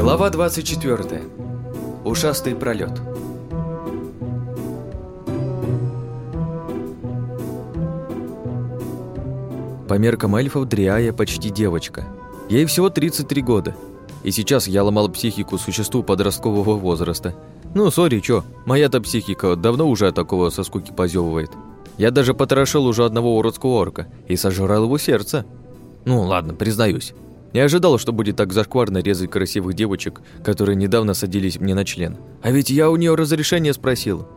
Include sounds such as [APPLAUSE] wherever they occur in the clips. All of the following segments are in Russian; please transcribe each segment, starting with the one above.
Глава 24. Ушастый пролет. По меркам эльфов Дриая почти девочка. Ей всего 33 года. И сейчас я ломал психику существу подросткового возраста. Ну, сори, чё, моя-то психика давно уже от такого со скуки позёвывает. Я даже потрошил уже одного уродского орка и сожрал его сердце. Ну, ладно, признаюсь. Не ожидал, что будет так зашкварно резать красивых девочек, которые недавно садились мне на член. А ведь я у нее разрешение спросил.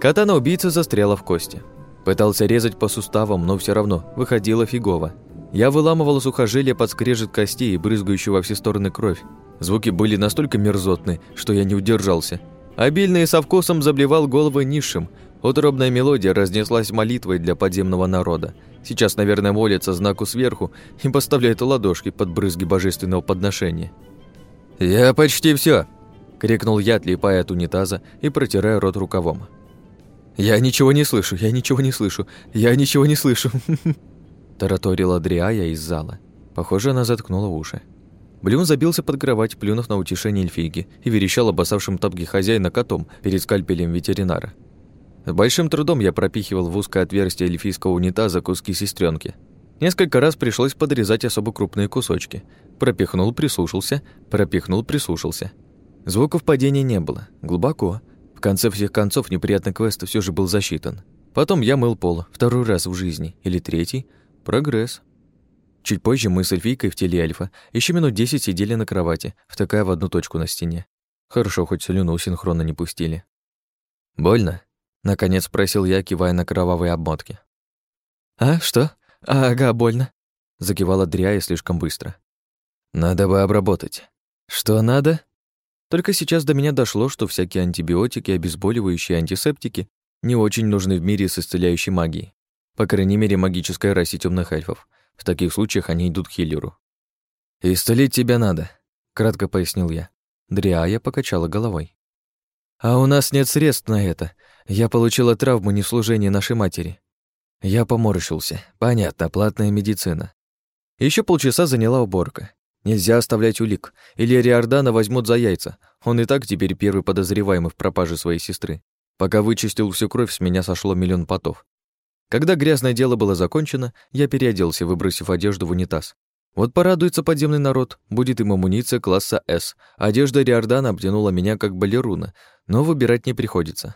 Катана-убийца застряла в кости. Пытался резать по суставам, но все равно выходило фигово. Я выламывал сухожилия под скрежет костей и брызгающую во все стороны кровь. Звуки были настолько мерзотны, что я не удержался. Обильно и со вкусом заблевал головы низшим. Утробная мелодия разнеслась молитвой для подземного народа. Сейчас, наверное, молится знаку сверху и поставляет ладошки под брызги божественного подношения. «Я почти все, крикнул я, отлипая от унитаза и протирая рот рукавом. «Я ничего не слышу, я ничего не слышу, я ничего не слышу!» [LAUGHS] Тараторила Дриая из зала. Похоже, она заткнула уши. Блюн забился под кровать, плюнув на утешение эльфийки, и верещал обоссавшим тапки хозяина котом перед скальпелем ветеринара. Большим трудом я пропихивал в узкое отверстие эльфийского унитаза куски сестренки. Несколько раз пришлось подрезать особо крупные кусочки. Пропихнул, прислушался, пропихнул, прислушался. Звуков падения не было. Глубоко. В конце всех концов неприятный квест все же был засчитан. Потом я мыл пол, второй раз в жизни, или третий. Прогресс. Чуть позже мы с эльфийкой в теле эльфа еще минут десять сидели на кровати, втыкая в одну точку на стене. Хорошо, хоть слюну синхронно не пустили. «Больно?» Наконец спросил я, кивая на кровавые обмотки. «А, что? Ага, больно», — закивала Дряя слишком быстро. «Надо бы обработать». «Что надо?» Только сейчас до меня дошло, что всякие антибиотики, обезболивающие антисептики не очень нужны в мире с исцеляющей магией. По крайней мере, магической расе темных эльфов. В таких случаях они идут к хиллеру. «Исцелить тебя надо», — кратко пояснил я. Дриая покачала головой. «А у нас нет средств на это. Я получила травму не в служении нашей матери». Я поморщился. Понятно, платная медицина. Еще полчаса заняла уборка. Нельзя оставлять улик, или Риордана возьмут за яйца. Он и так теперь первый подозреваемый в пропаже своей сестры. Пока вычистил всю кровь, с меня сошло миллион потов. Когда грязное дело было закончено, я переоделся, выбросив одежду в унитаз. Вот порадуется подземный народ, будет им амуниция класса «С». Одежда Риордана обтянула меня как балеруна, но выбирать не приходится.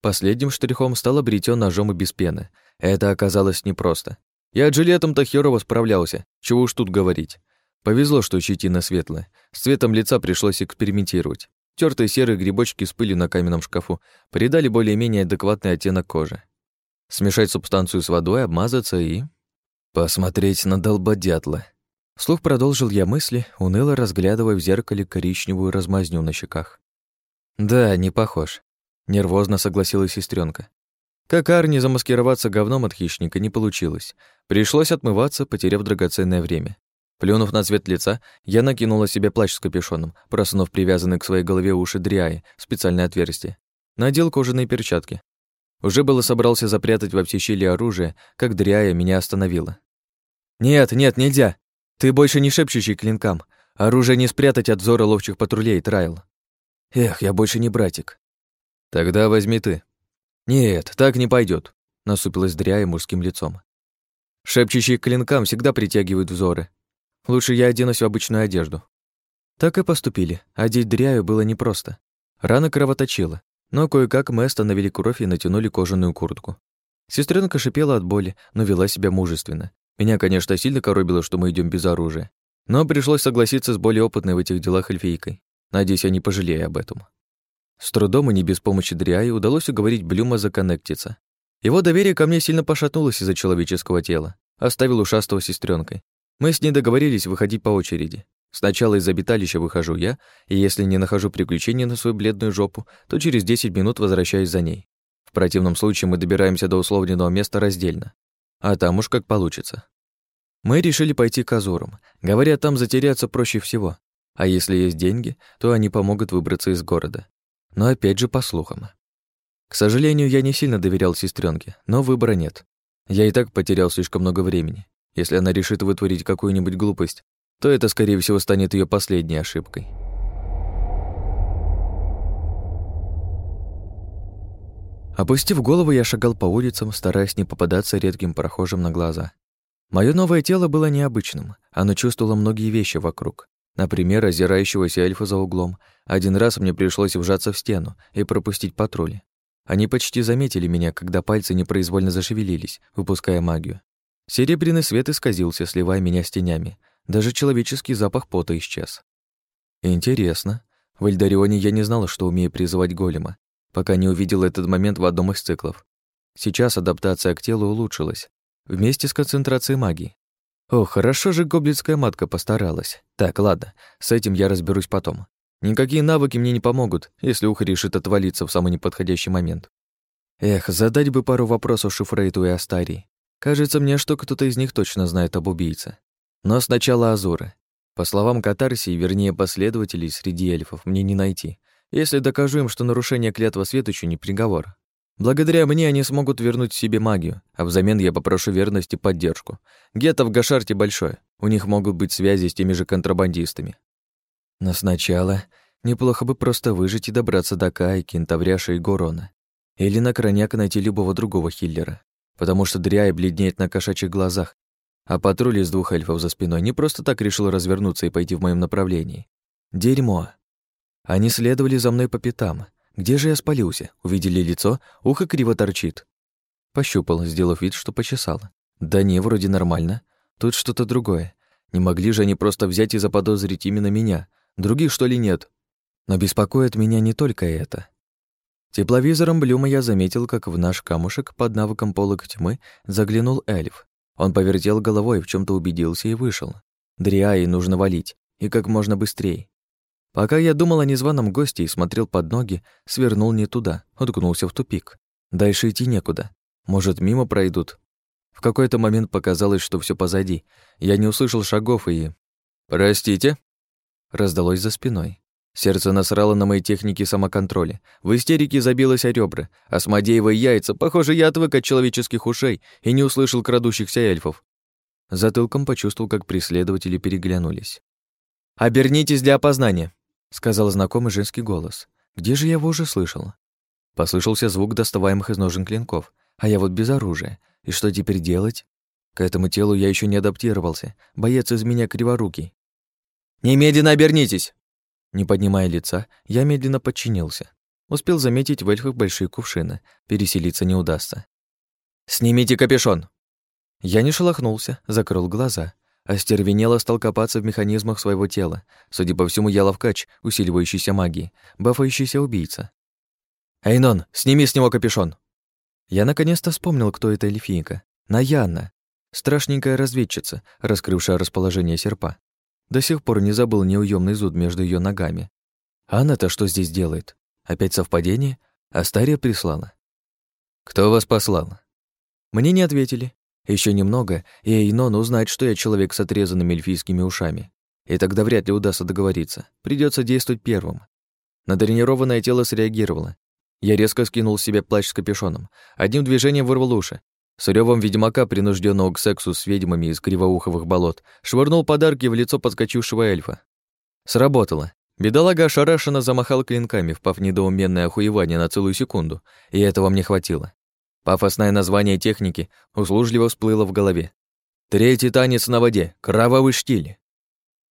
Последним штрихом стало бритьё ножом и без пены. Это оказалось непросто. Я жилетом-то херово справлялся, чего уж тут говорить. Повезло, что щетина светлая. С цветом лица пришлось экспериментировать. Тёртые серые грибочки с пылью на каменном шкафу придали более-менее адекватный оттенок кожи. Смешать субстанцию с водой, обмазаться и... Посмотреть на долбодятла. Вслух продолжил я мысли, уныло разглядывая в зеркале коричневую размазню на щеках. Да, не похож. Нервозно согласилась сестренка. Как Арни замаскироваться говном от хищника не получилось. Пришлось отмываться, потеряв драгоценное время. Плюнув на цвет лица, я накинула себе плащ с капюшоном, просунув привязанный к своей голове уши дряи, специальное отверстие. Надел кожаные перчатки. Уже было собрался запрятать все щели оружие, как дряя меня остановила. «Нет, нет, нельзя! Ты больше не шепчущий клинкам. Оружие не спрятать от взора ловчих патрулей, Трайл. Эх, я больше не братик. Тогда возьми ты. Нет, так не пойдет, насупилась дряя мужским лицом. Шепчущие клинкам всегда притягивают взоры. Лучше я оденусь в обычную одежду. Так и поступили. Одеть дряю было непросто. Рана кровоточила, но кое-как мы остановили кровь и натянули кожаную куртку. Сестренка шипела от боли, но вела себя мужественно. Меня, конечно, сильно коробило, что мы идем без оружия. Но пришлось согласиться с более опытной в этих делах эльфийкой. Надеюсь, я не пожалею об этом. С трудом и не без помощи Дриаи удалось уговорить Блюма законнектиться. Его доверие ко мне сильно пошатнулось из-за человеческого тела. Оставил ушастого сестренкой. Мы с ней договорились выходить по очереди. Сначала из обиталища выхожу я, и если не нахожу приключения на свою бледную жопу, то через 10 минут возвращаюсь за ней. В противном случае мы добираемся до условленного места раздельно. А там уж как получится. Мы решили пойти к Азурам. Говорят, там затеряться проще всего. А если есть деньги, то они помогут выбраться из города. Но опять же по слухам. К сожалению, я не сильно доверял сестренке, но выбора нет. Я и так потерял слишком много времени. Если она решит вытворить какую-нибудь глупость, то это, скорее всего, станет ее последней ошибкой. Опустив голову, я шагал по улицам, стараясь не попадаться редким прохожим на глаза. Мое новое тело было необычным. Оно чувствовало многие вещи вокруг. Например, озирающегося эльфа за углом. Один раз мне пришлось вжаться в стену и пропустить патрули. Они почти заметили меня, когда пальцы непроизвольно зашевелились, выпуская магию. Серебряный свет исказился, сливая меня с тенями. Даже человеческий запах пота исчез. Интересно. В Эльдарионе я не знала, что умею призывать голема, пока не увидел этот момент в одном из циклов. Сейчас адаптация к телу улучшилась, вместе с концентрацией магии. О, хорошо же гоблинская матка постаралась. Так, ладно, с этим я разберусь потом. Никакие навыки мне не помогут, если ухо решит отвалиться в самый неподходящий момент. Эх, задать бы пару вопросов Шифрейту и Астарии. Кажется мне, что кто-то из них точно знает об убийце. Но сначала Азуры. По словам Катарсии, вернее, последователей среди эльфов, мне не найти, если докажу им, что нарушение клятва Светочу не приговор. Благодаря мне они смогут вернуть себе магию, а взамен я попрошу верность и поддержку. Гетто в Гашарте большое, у них могут быть связи с теми же контрабандистами. Но сначала неплохо бы просто выжить и добраться до Каи, Кентавряша и Горона. Или на крайняк найти любого другого хиллера. Потому что Дриай бледнеет на кошачьих глазах, а патруль из двух эльфов за спиной не просто так решил развернуться и пойти в моем направлении. Дерьмо. Они следовали за мной по пятам. Где же я спалился? Увидели лицо, ухо криво торчит. Пощупал, сделав вид, что почесал. Да не, вроде нормально. Тут что-то другое. Не могли же они просто взять и заподозрить именно меня. Других, что ли, нет? Но беспокоит меня не только это. Тепловизором Блюма я заметил, как в наш камушек под навыком полок тьмы заглянул эльф. Он повертел головой, в чем то убедился и вышел. Дриаи нужно валить, и как можно быстрее. Пока я думал о незваном госте и смотрел под ноги, свернул не туда, уткнулся в тупик. Дальше идти некуда. Может, мимо пройдут. В какой-то момент показалось, что все позади. Я не услышал шагов и... «Простите?» Раздалось за спиной. Сердце насрало на мои техники самоконтроля. В истерике забилось о ребра. Осмодеевы яйца. Похоже, я отвык от человеческих ушей и не услышал крадущихся эльфов. Затылком почувствовал, как преследователи переглянулись. «Обернитесь для опознания», — сказал знакомый женский голос. «Где же я его уже слышал?» Послышался звук доставаемых из ножен клинков, а я вот без оружия. И что теперь делать? К этому телу я еще не адаптировался. Боец из меня криворукий. «Немедленно обернитесь!» Не поднимая лица, я медленно подчинился. Успел заметить в эльфах большие кувшины. Переселиться не удастся. «Снимите капюшон!» Я не шелохнулся, закрыл глаза. Остервенело стал копаться в механизмах своего тела. Судя по всему, я ловкач, усиливающийся магией, бафающийся убийца. «Эйнон, сними с него капюшон!» Я наконец-то вспомнил, кто эта эльфийка. Наяна. Страшненькая разведчица, раскрывшая расположение серпа. До сих пор не забыл неуемный зуд между ее ногами. А она-то что здесь делает? Опять совпадение? Астария прислала? Кто вас послал? Мне не ответили. Еще немного, и Эйнон узнает, что я человек с отрезанными эльфийскими ушами. И тогда вряд ли удастся договориться. Придется действовать первым. Натренированное тело среагировало. Я резко скинул с себя плащ с капюшоном. Одним движением вырвал уши. С рёвом ведьмака, принужденного к сексу с ведьмами из кривоуховых болот, швырнул подарки в лицо подскочившего эльфа. Сработало. Бедолага ошарашенно замахал клинками, впав в недоуменное охуевание на целую секунду, и этого мне хватило. Пафосное название техники услужливо всплыло в голове. Третий танец на воде, кровавый штиль.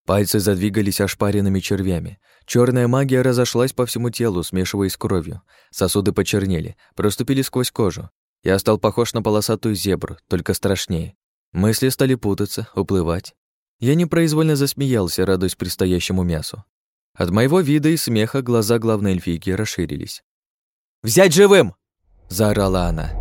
Пальцы задвигались ошпаренными червями. Черная магия разошлась по всему телу, смешиваясь с кровью. Сосуды почернели, проступили сквозь кожу. Я стал похож на полосатую зебру, только страшнее. Мысли стали путаться, уплывать. Я непроизвольно засмеялся, радуясь предстоящему мясу. От моего вида и смеха глаза главной эльфийки расширились. «Взять живым!» — заорала она.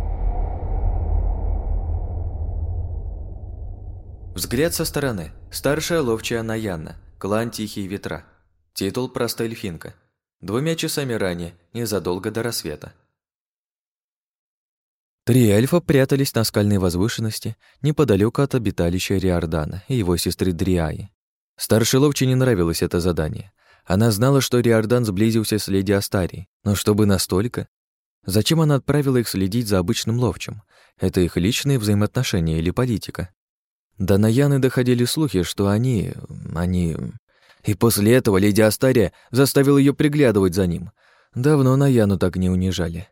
Взгляд со стороны. Старшая ловчая Наяна. Клан Тихие Ветра. Титул «Простая эльфинка». Двумя часами ранее, незадолго до рассвета. Три эльфа прятались на скальной возвышенности неподалеку от обиталища Риордана и его сестры Дриаи. Старшей ловче не нравилось это задание. Она знала, что Риордан сблизился с леди Астарией, но чтобы настолько? Зачем она отправила их следить за обычным ловчим? Это их личные взаимоотношения или политика? До Наяны доходили слухи, что они... они... И после этого леди Астария заставила ее приглядывать за ним. Давно Наяну так не унижали.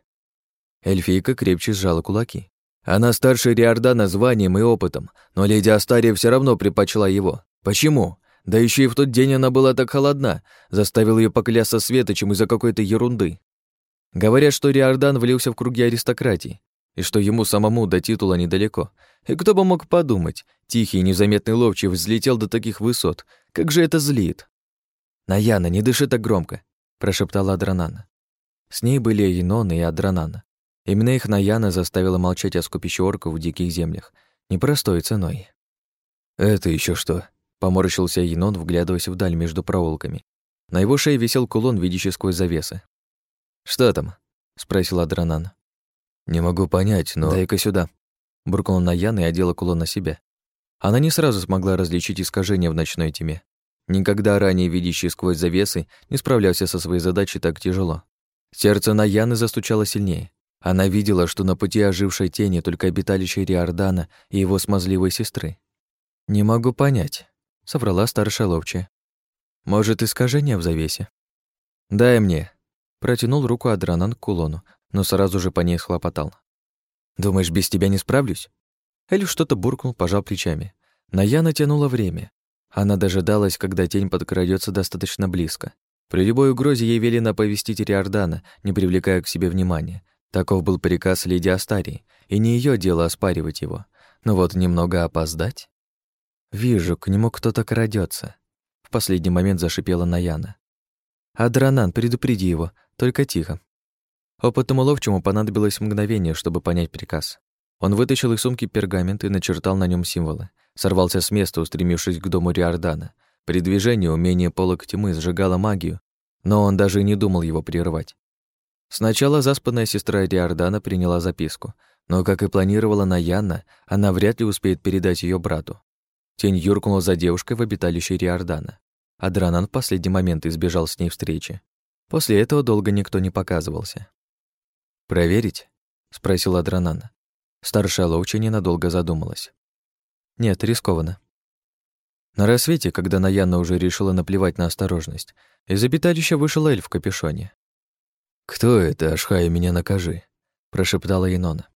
Эльфийка крепче сжала кулаки. Она старше Риордана званием и опытом, но леди Астария все равно предпочла его. Почему? Да еще и в тот день она была так холодна, заставил ее поклясться светочем из-за какой-то ерунды. Говорят, что Риордан влился в круги аристократии, и что ему самому до титула недалеко. И кто бы мог подумать, тихий и незаметный ловчий взлетел до таких высот. Как же это злит! «Наяна, не дыши так громко», — прошептала Адранана. С ней были Енона и Адранана. Именно их Наяна заставила молчать о скупище орков в диких землях, непростой ценой. «Это еще что?» — поморщился Енон, вглядываясь вдаль между проулками. На его шее висел кулон, видящий сквозь завесы. «Что там?» — спросил Адранан. «Не могу понять, но...» «Дай-ка сюда», — буркнула Наяна и одела кулон на себя. Она не сразу смогла различить искажения в ночной тьме. Никогда ранее видящий сквозь завесы не справлялся со своей задачей так тяжело. Сердце Наяны застучало сильнее. Она видела, что на пути ожившей тени только обиталище Риордана и его смазливой сестры. «Не могу понять», — соврала старшая ловчая. «Может, искажение в завесе?» «Дай мне», — протянул руку Адранан к кулону, но сразу же по ней схлопотал. «Думаешь, без тебя не справлюсь?» Эль что-то буркнул, пожал плечами. Ная натянула время. Она дожидалась, когда тень подкрадется достаточно близко. При любой угрозе ей велено оповестить Риордана, не привлекая к себе внимания, Таков был приказ леди Астарии, и не ее дело оспаривать его. Но вот немного опоздать... Вижу, к нему кто-то крадется. В последний момент зашипела Наяна. «Адранан, предупреди его, только тихо». Опытному ловчему понадобилось мгновение, чтобы понять приказ. Он вытащил из сумки пергамент и начертал на нем символы. Сорвался с места, устремившись к дому Риордана. При движении умение полок тьмы сжигало магию, но он даже и не думал его прерывать. Сначала заспанная сестра Риордана приняла записку, но, как и планировала Наяна, она вряд ли успеет передать ее брату. Тень юркнула за девушкой в обиталище Риордана. а Дранан в последний момент избежал с ней встречи. После этого долго никто не показывался. «Проверить?» — спросил Адранан. Старшая Лоуча ненадолго задумалась. «Нет, рискованно». На рассвете, когда Наяна уже решила наплевать на осторожность, из обиталища вышел эльф в капюшоне. «Кто это, Ашхай, меня накажи?» — прошептала Инона.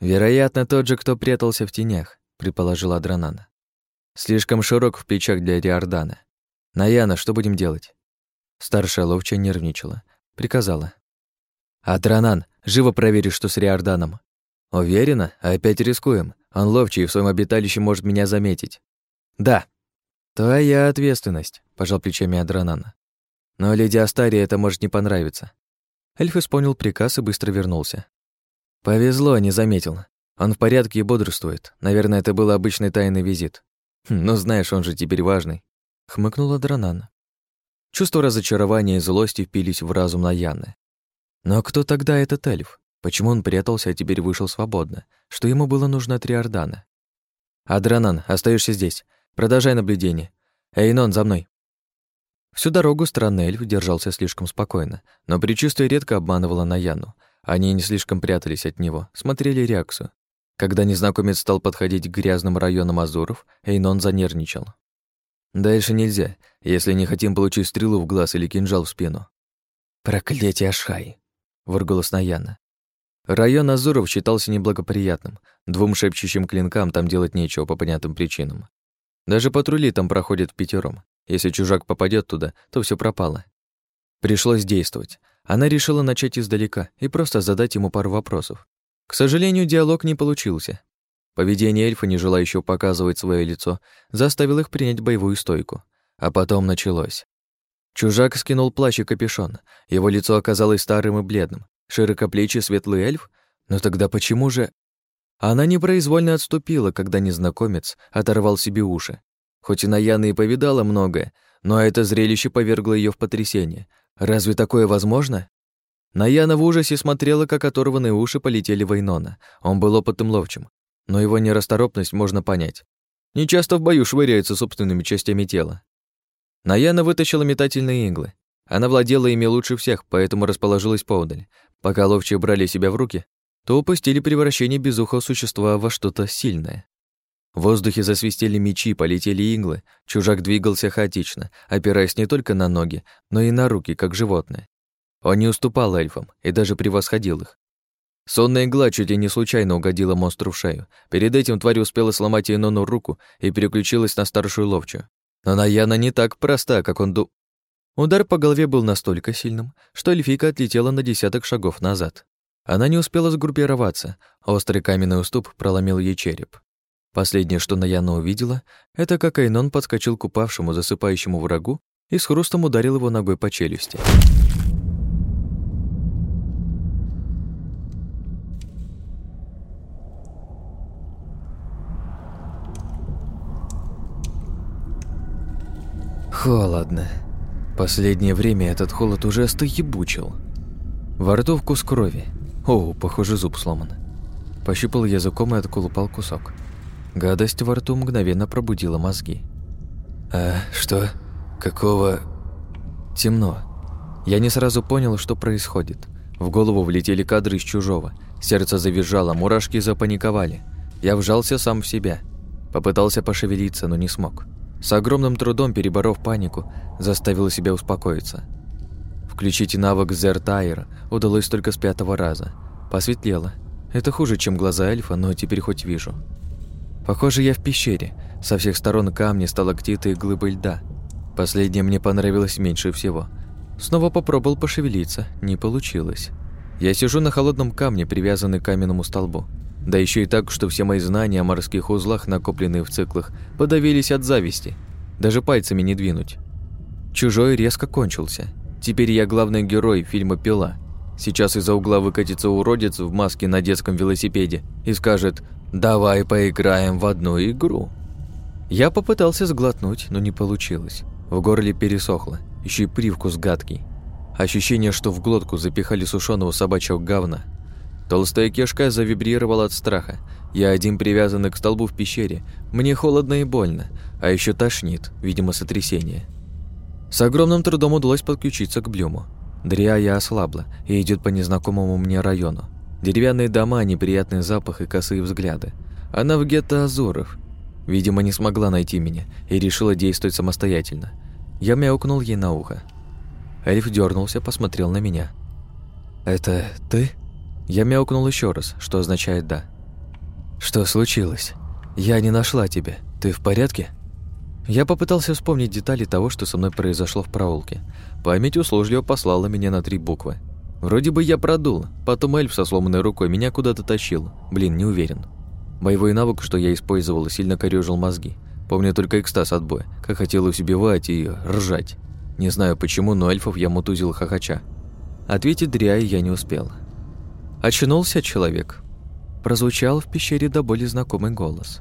«Вероятно, тот же, кто прятался в тенях», — предположила Адранана. «Слишком широк в плечах для Риордана. Наяна, что будем делать?» Старшая ловча нервничала. Приказала. «Адранан, живо проверь, что с Риорданом». «Уверена? Опять рискуем. Он ловчий и в своем обиталище может меня заметить». «Да». «Твоя ответственность», — пожал плечами Адранана. «Но леди Астарии это может не понравиться. Эльф исполнил приказ и быстро вернулся. Повезло, не заметил. Он в порядке и бодрствует. Наверное, это был обычный тайный визит. Хм, ну, знаешь, он же теперь важный. Хмыкнула Дранан. Чувство разочарования и злости впились в разум Наяны. Но кто тогда этот эльф? Почему он прятался, а теперь вышел свободно? Что ему было нужно от Риордана? «Адранан, остаешься здесь. Продолжай наблюдение. Эйнон, за мной!» Всю дорогу странный эльф держался слишком спокойно, но предчувствие редко обманывало Наяну. Они не слишком прятались от него, смотрели реакцию. Когда незнакомец стал подходить к грязным районам Азуров, Эйнон занервничал. «Дальше нельзя, если не хотим получить стрелу в глаз или кинжал в спину». «Проклятие Ашхай!» — выругалась Наяна. Район Азуров считался неблагоприятным. Двум шепчущим клинкам там делать нечего по понятным причинам. Даже патрули там проходят пятером. Если чужак попадет туда, то все пропало. Пришлось действовать. Она решила начать издалека и просто задать ему пару вопросов. К сожалению, диалог не получился. Поведение эльфа, не желающего показывать свое лицо, заставило их принять боевую стойку. А потом началось. Чужак скинул плащ и капюшон. Его лицо оказалось старым и бледным. Широкоплечий светлый эльф? Но тогда почему же... Она непроизвольно отступила, когда незнакомец оторвал себе уши. Хоть и Наяна и повидала многое, но это зрелище повергло ее в потрясение. Разве такое возможно? Наяна в ужасе смотрела, как оторванные уши полетели в Эйнона. Он был опытным ловчим, но его нерасторопность можно понять. Не часто в бою швыряются собственными частями тела. Наяна вытащила метательные иглы. Она владела ими лучше всех, поэтому расположилась поодаль. Пока ловчие брали себя в руки, то упустили превращение безухого существа во что-то сильное. В воздухе засвистели мечи, полетели иглы. Чужак двигался хаотично, опираясь не только на ноги, но и на руки, как животное. Он не уступал эльфам и даже превосходил их. Сонная игла чуть и не случайно угодила монстру в шею. Перед этим тварь успела сломать Эйнону руку и переключилась на старшую ловчую. Но Наяна не так проста, как он ду... Удар по голове был настолько сильным, что эльфийка отлетела на десяток шагов назад. Она не успела сгруппироваться, острый каменный уступ проломил ей череп. Последнее, что Наяна увидела, это как Айнон подскочил к упавшему, засыпающему врагу и с хрустом ударил его ногой по челюсти. Холодно. Последнее время этот холод уже остоебучил. Во рту вкус крови. О, похоже, зуб сломан. Пощупал языком и отколупал кусок. Гадость во рту мгновенно пробудила мозги. «А что? Какого...» Темно. Я не сразу понял, что происходит. В голову влетели кадры из чужого. Сердце завизжало, мурашки запаниковали. Я вжался сам в себя. Попытался пошевелиться, но не смог. С огромным трудом переборов панику, заставил себя успокоиться. Включить навык Зертайра удалось только с пятого раза. Посветлело. Это хуже, чем глаза эльфа, но теперь хоть вижу. Похоже, я в пещере. Со всех сторон камни, сталактиты и глыбы льда. Последнее мне понравилось меньше всего. Снова попробовал пошевелиться, не получилось. Я сижу на холодном камне, привязанный к каменному столбу. Да еще и так, что все мои знания о морских узлах, накопленные в циклах, подавились от зависти. Даже пальцами не двинуть. Чужой резко кончился. Теперь я главный герой фильма «Пила». Сейчас из-за угла выкатится уродец в маске на детском велосипеде и скажет «Давай поиграем в одну игру». Я попытался сглотнуть, но не получилось. В горле пересохло, еще и привкус гадкий. Ощущение, что в глотку запихали сушеного собачьего говна, Толстая кишка завибрировала от страха. Я один привязанный к столбу в пещере. Мне холодно и больно, а еще тошнит, видимо, сотрясение. С огромным трудом удалось подключиться к Блюму. Дрия ослабла и идет по незнакомому мне району. Деревянные дома, неприятный запах и косые взгляды. Она в гетто Азоров. Видимо, не смогла найти меня и решила действовать самостоятельно. Я мяукнул ей на ухо. Эльф дернулся, посмотрел на меня. «Это ты?» Я мяукнул еще раз, что означает «да». «Что случилось? Я не нашла тебя. Ты в порядке?» Я попытался вспомнить детали того, что со мной произошло в проулке. Память услужливо послала меня на три буквы. Вроде бы я продул, потом эльф со сломанной рукой меня куда-то тащил. Блин, не уверен. Боевой навык, что я использовал, сильно корёжил мозги. Помню только экстаз от боя, как хотелось убивать и ржать. Не знаю почему, но эльфов я мутузил хохоча. Ответить дряй я не успел. Очнулся человек. Прозвучал в пещере до боли знакомый голос.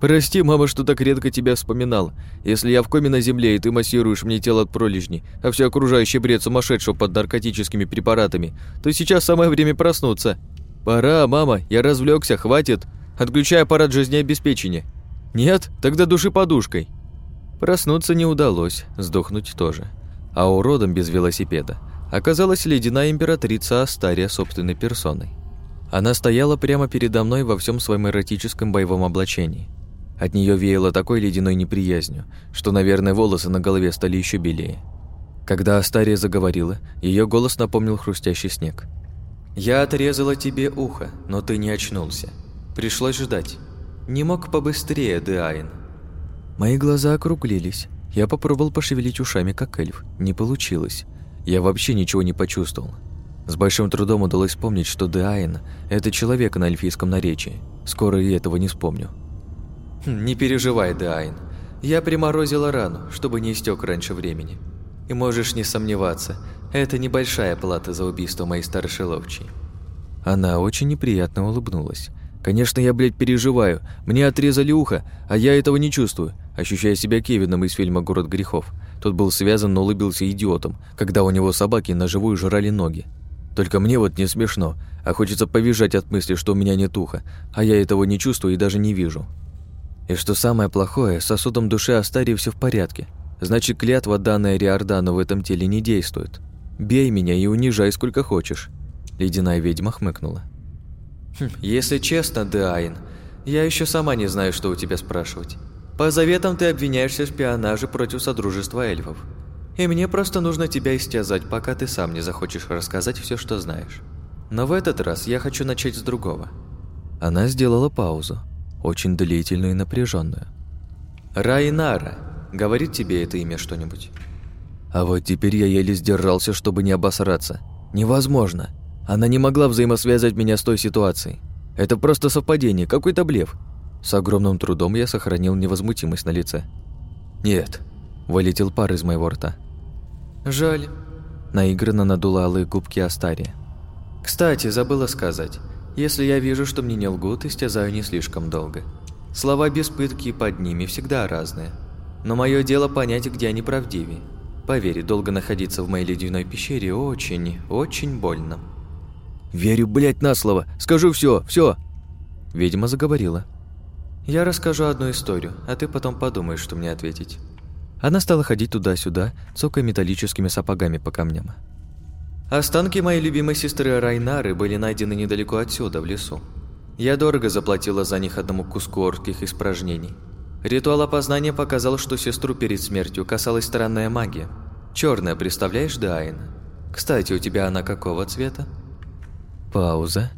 «Прости, мама, что так редко тебя вспоминал. Если я в коме на земле, и ты массируешь мне тело от пролежней, а все окружающий бред сумасшедшего под наркотическими препаратами, то сейчас самое время проснуться. Пора, мама, я развлекся, хватит. Отключай аппарат жизнеобеспечения. Нет? Тогда души подушкой». Проснуться не удалось, сдохнуть тоже. А уродом без велосипеда оказалась ледяная императрица Астария собственной персоной. Она стояла прямо передо мной во всем своем эротическом боевом облачении. От нее веяло такой ледяной неприязнью, что, наверное, волосы на голове стали еще белее. Когда Астария заговорила, ее голос напомнил хрустящий снег. «Я отрезала тебе ухо, но ты не очнулся. Пришлось ждать. Не мог побыстрее, Деайн». Мои глаза округлились. Я попробовал пошевелить ушами, как эльф. Не получилось. Я вообще ничего не почувствовал. С большим трудом удалось вспомнить, что Деайн – это человек на эльфийском наречии. Скоро и этого не вспомню. Хм, «Не переживай, Деайн. Я приморозила рану, чтобы не истек раньше времени. И можешь не сомневаться, это небольшая плата за убийство моей старшей ловчей». Она очень неприятно улыбнулась. «Конечно, я, блядь, переживаю. Мне отрезали ухо, а я этого не чувствую, ощущая себя Кевином из фильма «Город грехов». Тот был связан, но улыбился идиотом, когда у него собаки на живую жрали ноги. Только мне вот не смешно, а хочется повизжать от мысли, что у меня нет уха, а я этого не чувствую и даже не вижу. И что самое плохое, с сосудом души Астарии все в порядке. Значит, клятва, данная Риордану в этом теле, не действует. Бей меня и унижай сколько хочешь. Ледяная ведьма хмыкнула. «Хм, «Если честно, Деайн, я еще сама не знаю, что у тебя спрашивать. По заветам ты обвиняешься в шпионаже против Содружества эльфов. И мне просто нужно тебя истязать, пока ты сам не захочешь рассказать все, что знаешь. Но в этот раз я хочу начать с другого. Она сделала паузу, очень длительную и напряженную. Райнара. Говорит тебе это имя что-нибудь? А вот теперь я еле сдержался, чтобы не обосраться. Невозможно. Она не могла взаимосвязать меня с той ситуацией. Это просто совпадение, какой-то блеф. С огромным трудом я сохранил невозмутимость на лице. «Нет», — вылетел пар из моего рта. «Жаль», — наигранно надула алые губки Астария. «Кстати, забыла сказать. Если я вижу, что мне не лгут, истязаю не слишком долго. Слова без пытки под ними всегда разные. Но мое дело понять, где они правдивее. Поверь, долго находиться в моей ледяной пещере очень, очень больно. «Верю, блядь, на слово! Скажу все, все!» Ведьма заговорила. «Я расскажу одну историю, а ты потом подумаешь, что мне ответить». Она стала ходить туда-сюда, цокая металлическими сапогами по камням. Останки моей любимой сестры Райнары были найдены недалеко отсюда, в лесу. Я дорого заплатила за них одному куску орких испражнений. Ритуал опознания показал, что сестру перед смертью касалась странная магия. Черная, представляешь, Дайн? Кстати, у тебя она какого цвета? Пауза.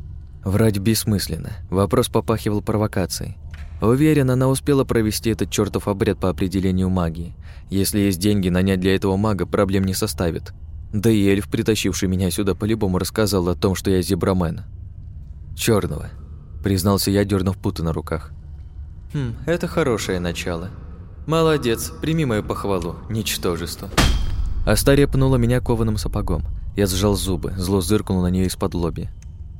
Врать бессмысленно. Вопрос попахивал провокацией. Уверен, она успела провести этот чертов обряд по определению магии. Если есть деньги, нанять для этого мага проблем не составит. Да и эльф, притащивший меня сюда, по-любому рассказал о том, что я зебрамен. Черного признался я, дернув путы на руках. «Хм, это хорошее начало. Молодец, прими мою похвалу, ничтожество». Астария пнула меня кованым сапогом. Я сжал зубы, зло зыркнул на нее из-под лоби.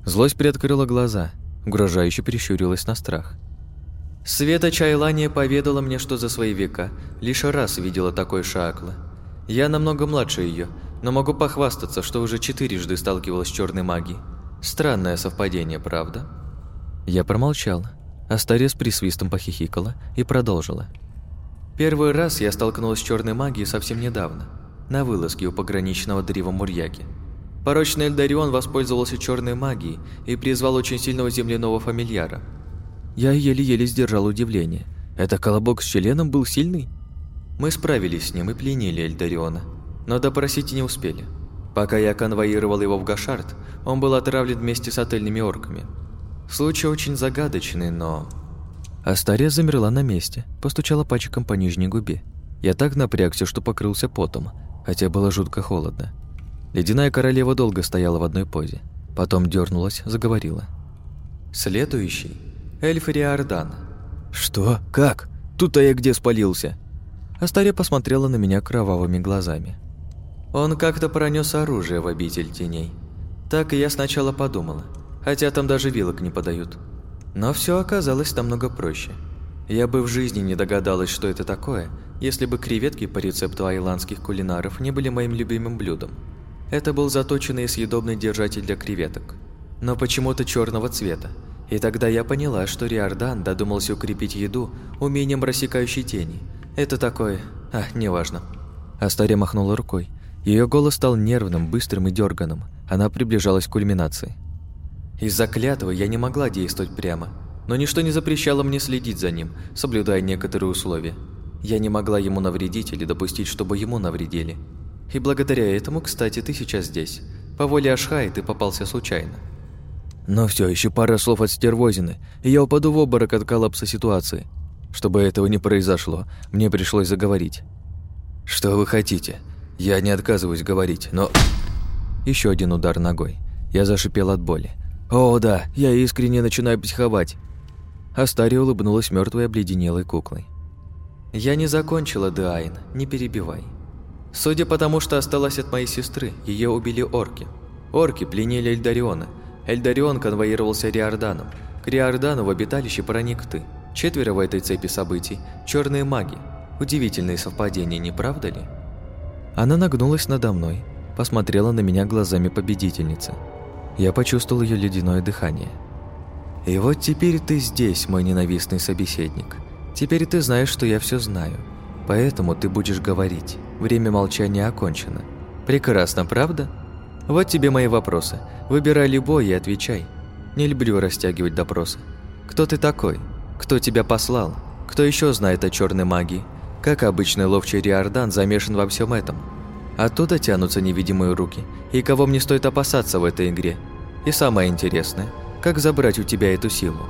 Злость приоткрыла глаза, угрожающе перещурилась на страх. Света Чайлания поведала мне, что за свои века лишь раз видела такой шааклы. Я намного младше ее, но могу похвастаться, что уже четырежды сталкивалась с черной магией. Странное совпадение, правда?» Я промолчал. Астария с присвистом похихикала и продолжила. Первый раз я столкнулась с черной магией совсем недавно, на вылазке у пограничного дрива Мурьяки. Порочный Эльдарион воспользовался черной магией и призвал очень сильного земляного фамильяра. Я еле-еле сдержал удивление. Это колобок с членом был сильный? Мы справились с ним и пленили Эльдариона, но допросить не успели. Пока я конвоировал его в Гашард, он был отравлен вместе с отельными орками – Случай очень загадочный, но... Астария замерла на месте, постучала пальчиком по нижней губе. Я так напрягся, что покрылся потом, хотя было жутко холодно. Ледяная королева долго стояла в одной позе. Потом дернулась, заговорила. «Следующий – эльф Риордан». «Что? Как? Тут-то я где спалился?» Астария посмотрела на меня кровавыми глазами. «Он как-то пронес оружие в обитель теней. Так и я сначала подумала – хотя там даже вилок не подают. Но все оказалось намного проще. Я бы в жизни не догадалась, что это такое, если бы креветки по рецепту айландских кулинаров не были моим любимым блюдом. Это был заточенный и съедобный держатель для креветок, но почему-то черного цвета. И тогда я поняла, что Риордан додумался укрепить еду умением рассекающей тени. Это такое... А, неважно. Астария махнула рукой. Ее голос стал нервным, быстрым и дерганым. Она приближалась к кульминации. Из-за клятвы я не могла действовать прямо, но ничто не запрещало мне следить за ним, соблюдая некоторые условия. Я не могла ему навредить или допустить, чтобы ему навредили. И благодаря этому, кстати, ты сейчас здесь. По воле Ашхай ты попался случайно. Но все, еще пара слов от стервозины, и я упаду в обморок от коллапса ситуации. Чтобы этого не произошло, мне пришлось заговорить. «Что вы хотите? Я не отказываюсь говорить, но...» Еще один удар ногой. Я зашипел от боли. «О, да, я искренне начинаю психовать». Астария улыбнулась мертвой обледенелой куклой. «Я не закончила, Деайн, не перебивай. Судя по тому, что осталось от моей сестры, ее убили орки. Орки пленили Эльдариона. Эльдарион конвоировался Риорданом. К Риордану в обиталище проник ты. Четверо в этой цепи событий – черные маги. Удивительные совпадения, не правда ли?» Она нагнулась надо мной, посмотрела на меня глазами победительницы – я почувствовал ее ледяное дыхание. «И вот теперь ты здесь, мой ненавистный собеседник. Теперь ты знаешь, что я все знаю. Поэтому ты будешь говорить. Время молчания окончено. Прекрасно, правда? Вот тебе мои вопросы. Выбирай любой и отвечай. Не люблю растягивать допросы. Кто ты такой? Кто тебя послал? Кто еще знает о черной магии? Как обычный ловчий Риордан замешан во всем этом?» Оттуда тянутся невидимые руки. И кого мне стоит опасаться в этой игре? И самое интересное, как забрать у тебя эту силу.